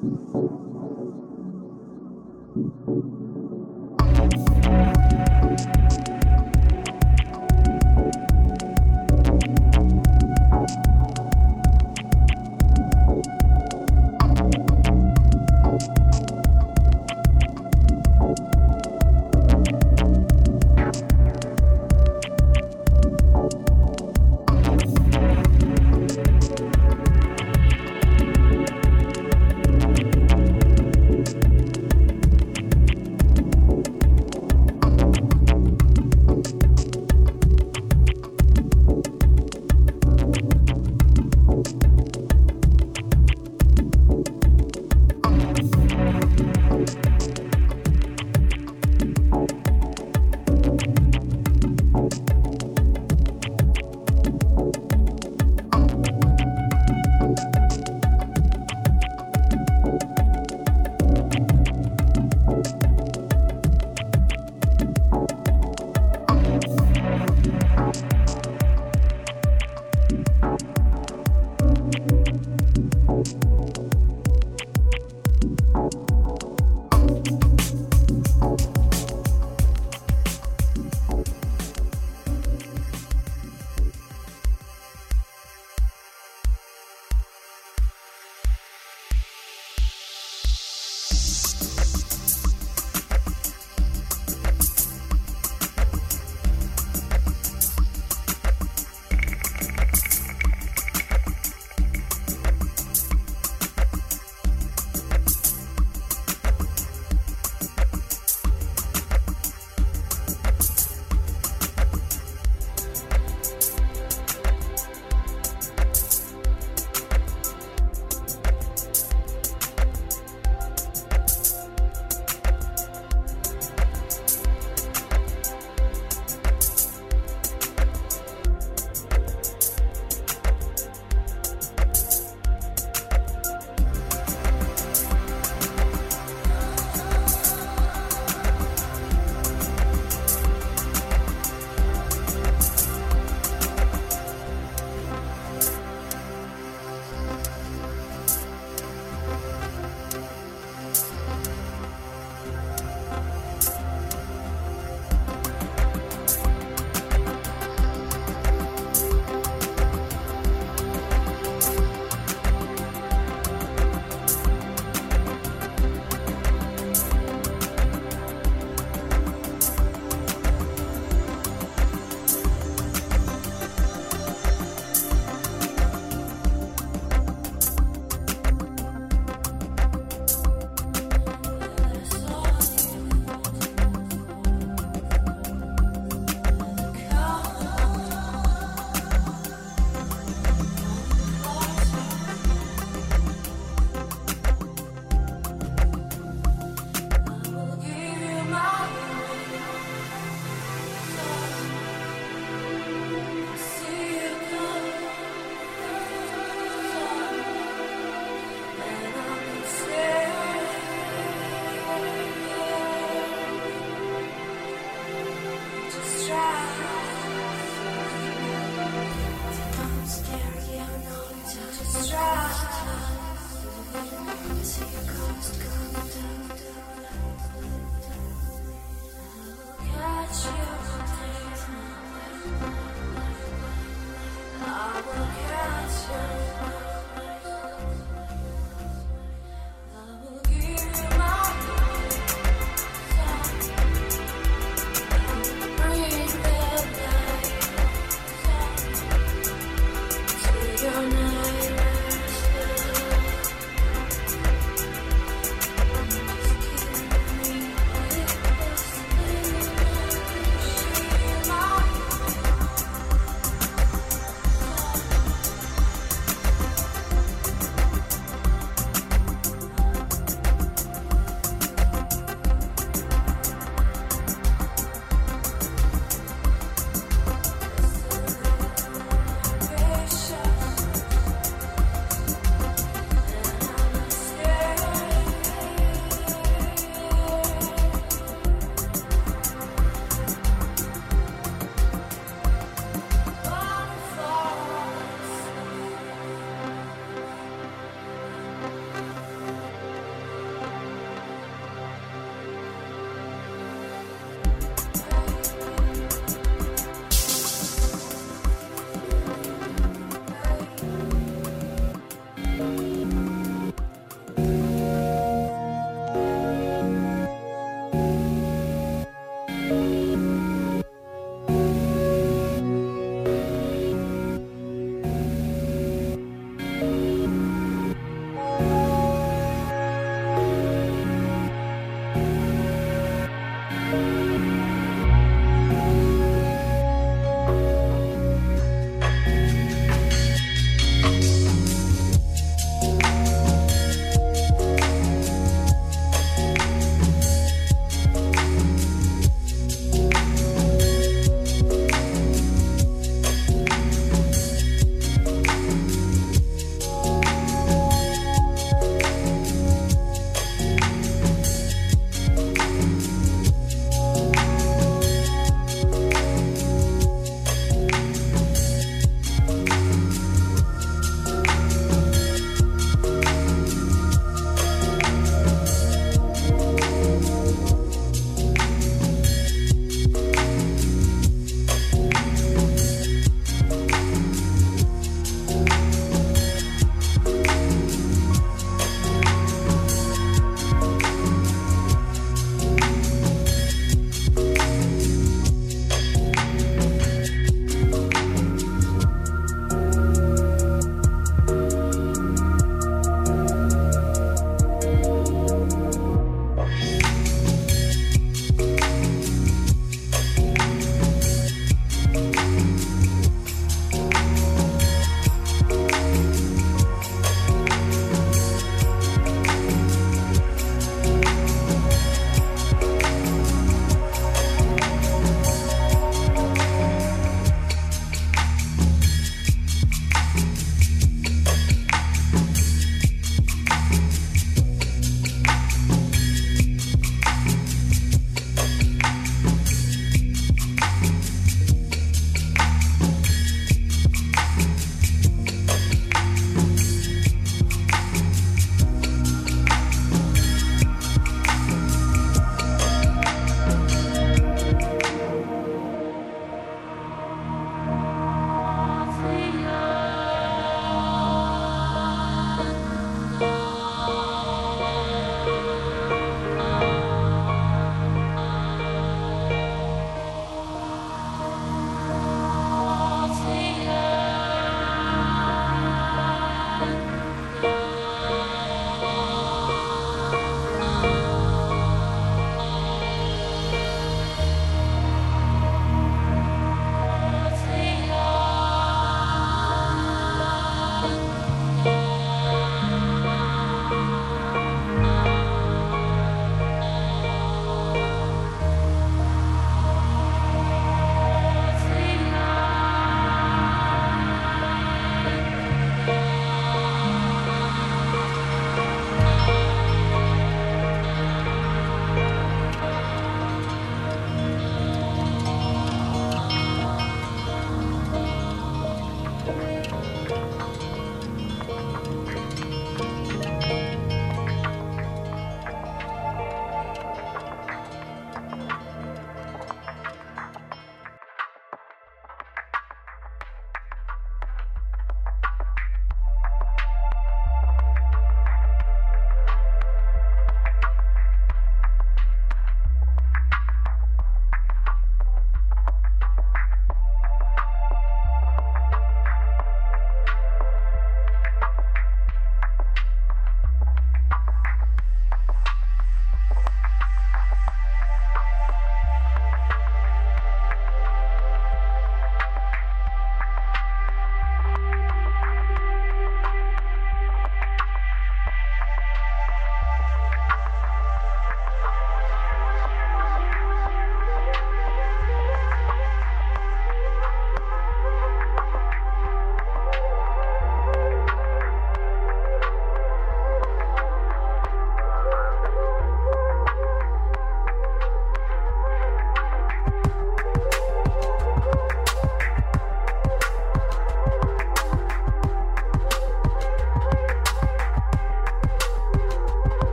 Thank you.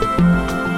Música